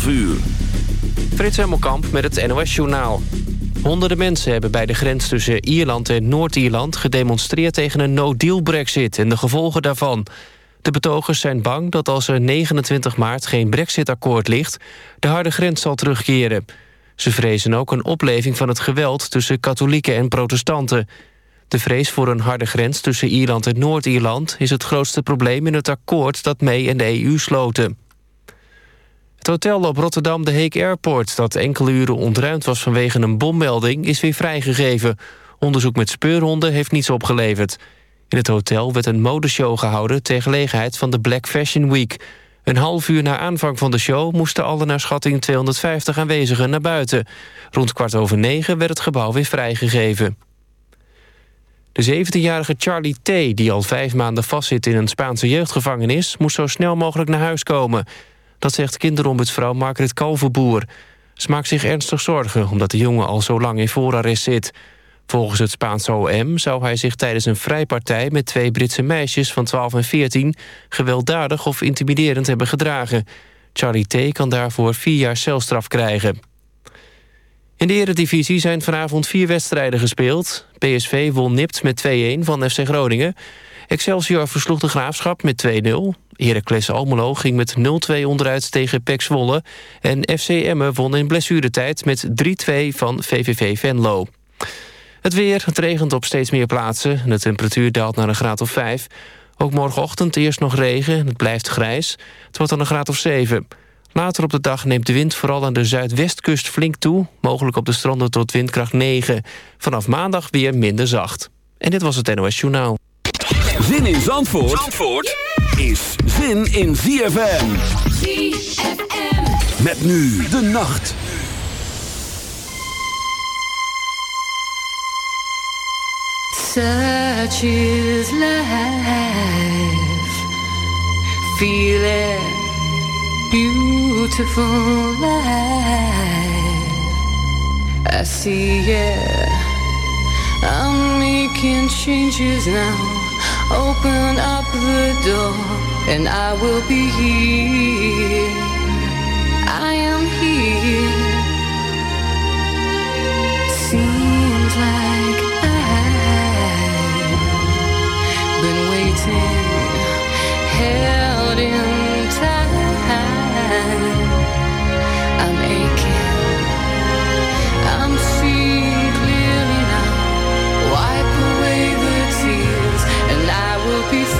12 uur. Frits Hemmelkamp met het NOS-journaal. Honderden mensen hebben bij de grens tussen Ierland en Noord-Ierland... gedemonstreerd tegen een no-deal brexit en de gevolgen daarvan. De betogers zijn bang dat als er 29 maart geen brexit-akkoord ligt... de harde grens zal terugkeren. Ze vrezen ook een opleving van het geweld tussen katholieken en protestanten. De vrees voor een harde grens tussen Ierland en Noord-Ierland... is het grootste probleem in het akkoord dat mee en de EU sloten. Het hotel op Rotterdam de Heek Airport... dat enkele uren ontruimd was vanwege een bommelding... is weer vrijgegeven. Onderzoek met speurhonden heeft niets opgeleverd. In het hotel werd een modeshow gehouden... ter gelegenheid van de Black Fashion Week. Een half uur na aanvang van de show... moesten alle naar schatting 250 aanwezigen naar buiten. Rond kwart over negen werd het gebouw weer vrijgegeven. De 17-jarige Charlie T., die al vijf maanden vastzit in een Spaanse jeugdgevangenis... moest zo snel mogelijk naar huis komen... Dat zegt kinderombudsvrouw Margaret Kalverboer. Ze maakt zich ernstig zorgen omdat de jongen al zo lang in voorarrest zit. Volgens het Spaanse OM zou hij zich tijdens een vrijpartij... met twee Britse meisjes van 12 en 14... gewelddadig of intimiderend hebben gedragen. Charlie T. kan daarvoor vier jaar celstraf krijgen. In de eredivisie zijn vanavond vier wedstrijden gespeeld. PSV won nipt met 2-1 van FC Groningen. Excelsior versloeg de Graafschap met 2-0. Heracles Almelo ging met 0-2 onderuit tegen PEC Zwolle. En FC Emmen won in blessuretijd met 3-2 van VVV Venlo. Het weer, het regent op steeds meer plaatsen. De temperatuur daalt naar een graad of 5. Ook morgenochtend eerst nog regen en het blijft grijs. Het wordt dan een graad of 7. Later op de dag neemt de wind vooral aan de zuidwestkust flink toe. Mogelijk op de stranden tot windkracht 9. Vanaf maandag weer minder zacht. En dit was het NOS Journaal. Zin in Zandvoort, Zandvoort is zin in ZFM. ZFM. Met nu de nacht. Such is life. Feel it. Beautiful life. I see it. I'm making changes now. Open up the door and I will be here. I am here. I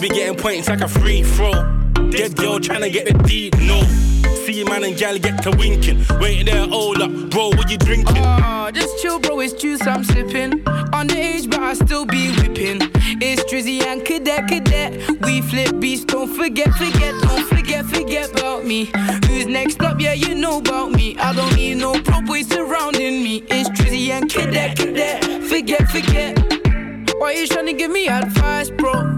We be getting points like a free throw. Dead girl tryna get the deep, no. See man and gal get to winking. Wait there, hold up, bro, what you drinking? Ah, just chill, bro. It's juice I'm sipping. Underage, but I still be whipping. It's Drizzy and Cadet, Cadet. We flip beats, don't forget, forget, don't forget, forget about me. Who's next up? Yeah, you know about me. I don't need no prop boys surrounding me. It's Drizzy and Cadet, Cadet. Forget, forget. Why you tryna give me advice, bro?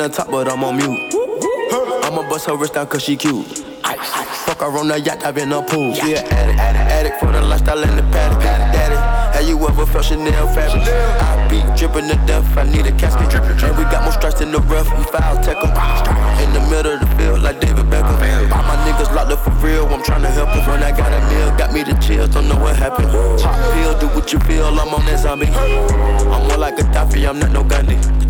On top, but I'm on mute. I'ma bust her wrist down cause she cute. Fuck her on the yacht, I've been a pool. Yeah, addict, addict, addict for the lifestyle and the paddock. Daddy, have you ever felt Chanel fabric? I be dripping the death, I need a casket. And we got more strikes in the rough, we foul tech 'em. In the middle of the field, like David Beckham. All my niggas locked up for real, I'm tryna help 'em. When I got a meal, got me the chills, don't know what happened. Pop pill, do what you feel, I'm on that zombie. I'm more like a Gaddafi, I'm not no Gandhi.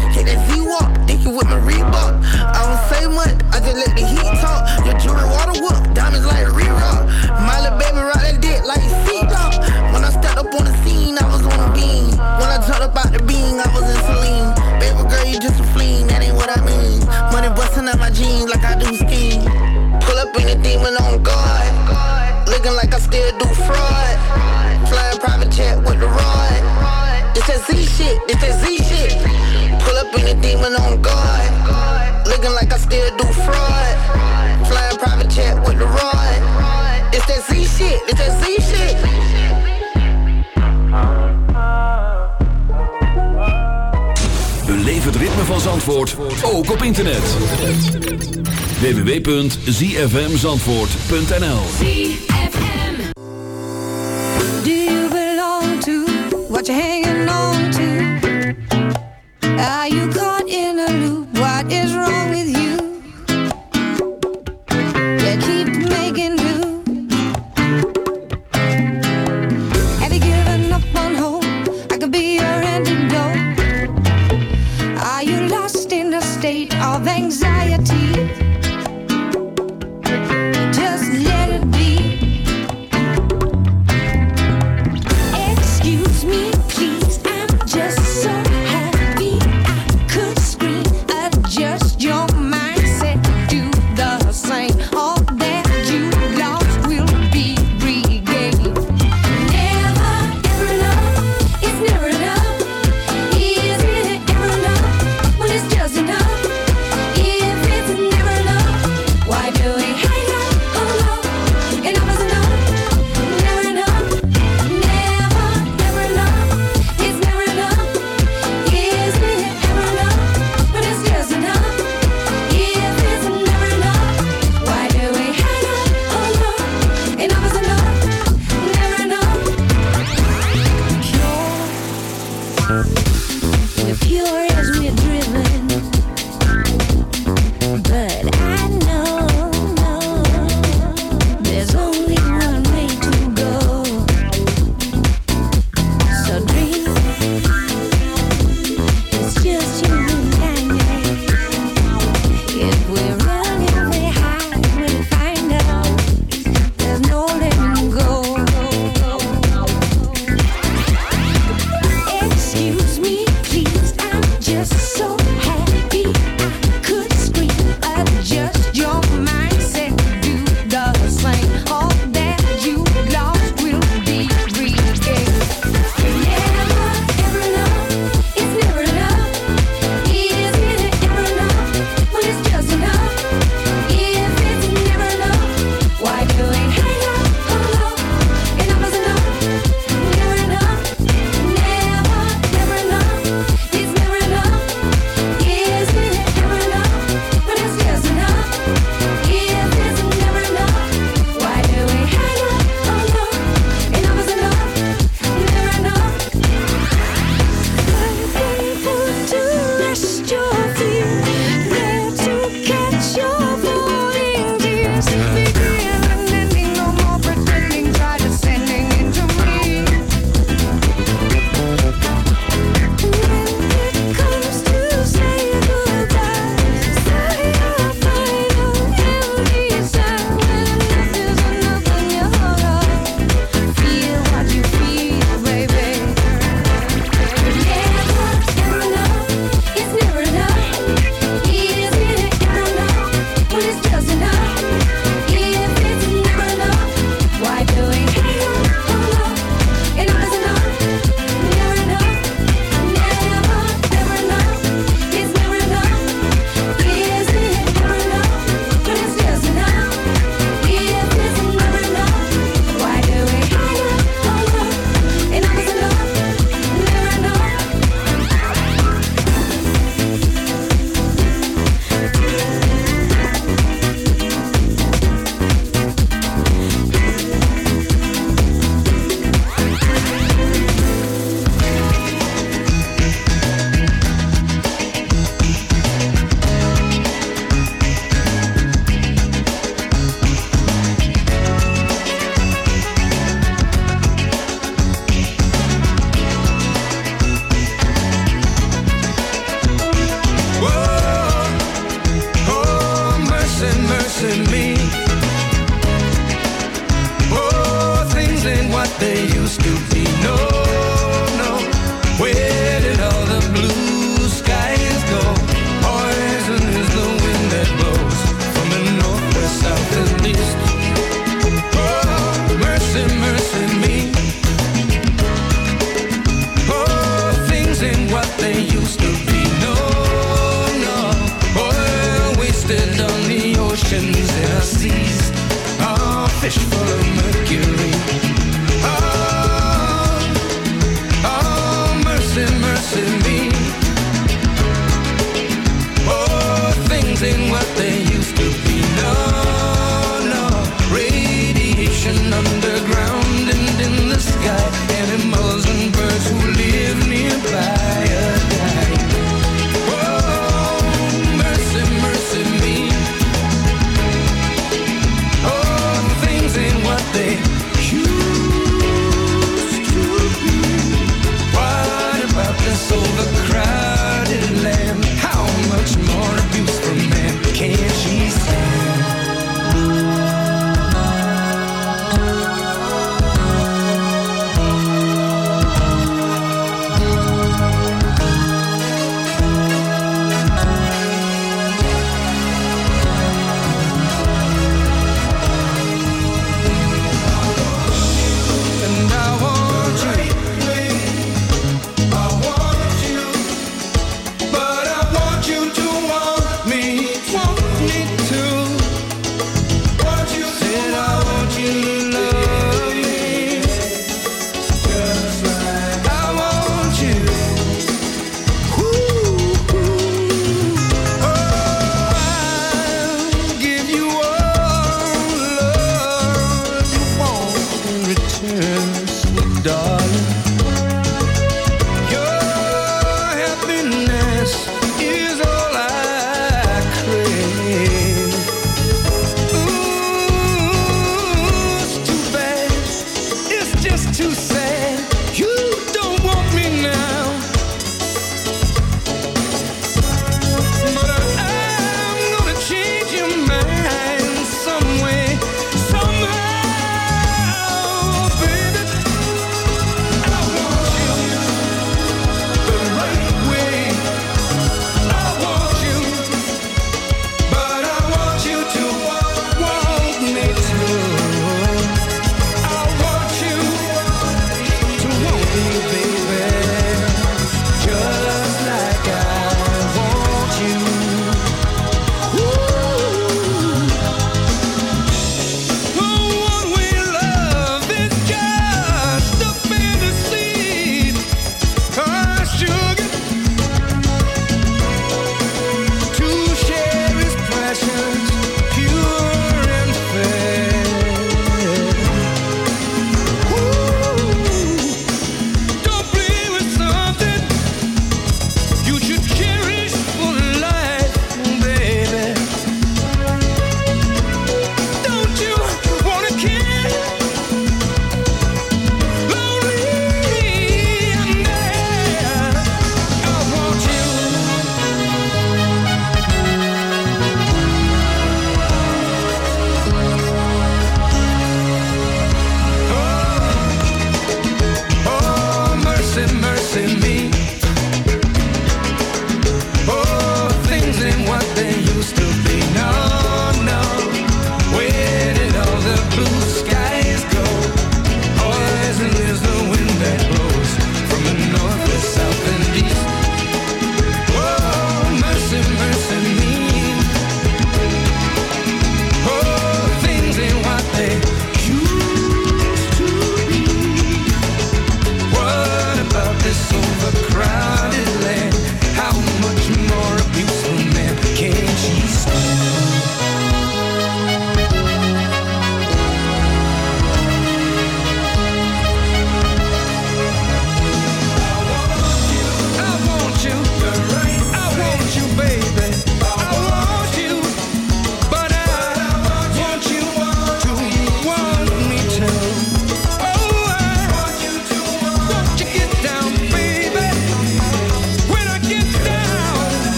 Hit that Z-Walk, thinking with my Reebok. I don't say much, I just let the heat talk. Your jewelry water whoop, diamonds like re-rock. My little baby rock that dick like sea dog. When I stepped up on the scene, I was on a beam. When I talked about the bean, I was in Celine. Baby girl, you just a fleen, that ain't what I mean. Money busting out my jeans like I do skiing. Pull up in a demon on guard. Looking like I still do fraud. Flying private jet with the rod. It's that Z shit, it's that Z shit. Up in a demon on guard. Looking like I still do fraud. Flying private jet with the rod. It's that Z shit, it's that Z shit. Beleef het ritme van Zandvoort, ook op internet. www.zfmzandvoort.nl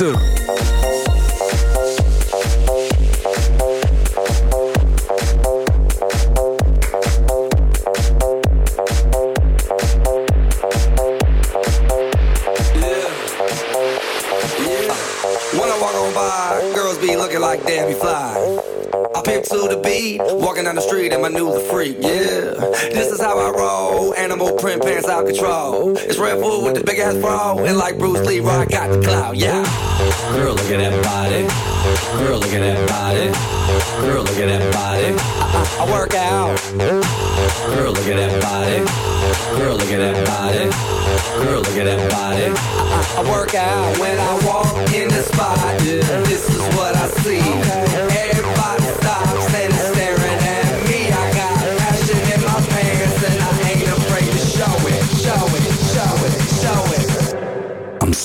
Winter.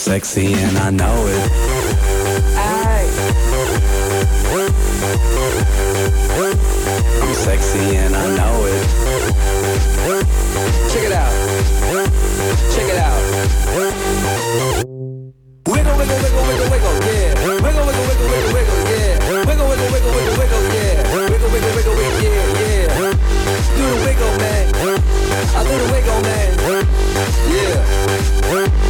sexy and I know it. I'm sexy and I know it. Check it out. Check it out. Wiggle, wiggle, wiggle, wiggle, wiggle, yeah. Wiggle, wiggle, wiggle, wiggle, wiggle, yeah. Wiggle, wiggle, wiggle, wiggle, wiggle, yeah. Wiggle, wiggle, wiggle, yeah, yeah. Wiggle, man. A little wiggle, man. Yeah.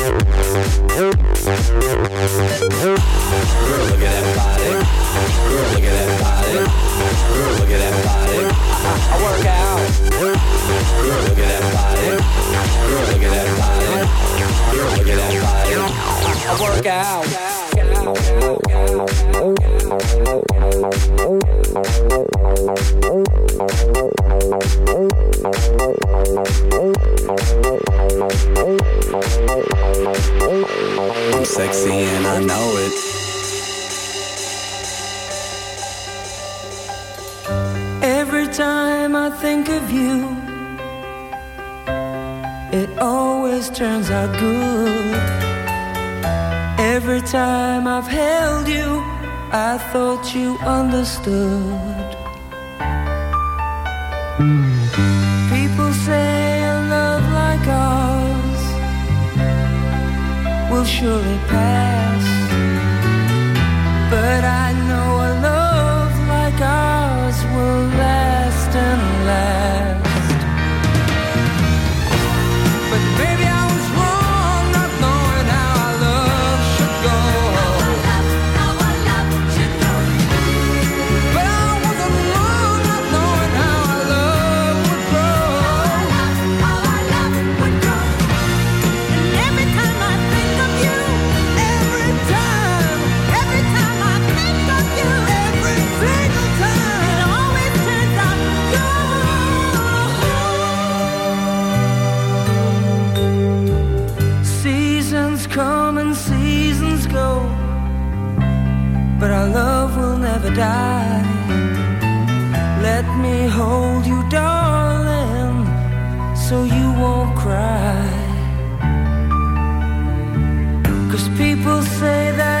Let me hold you, darling, so you won't cry. Cause people say that.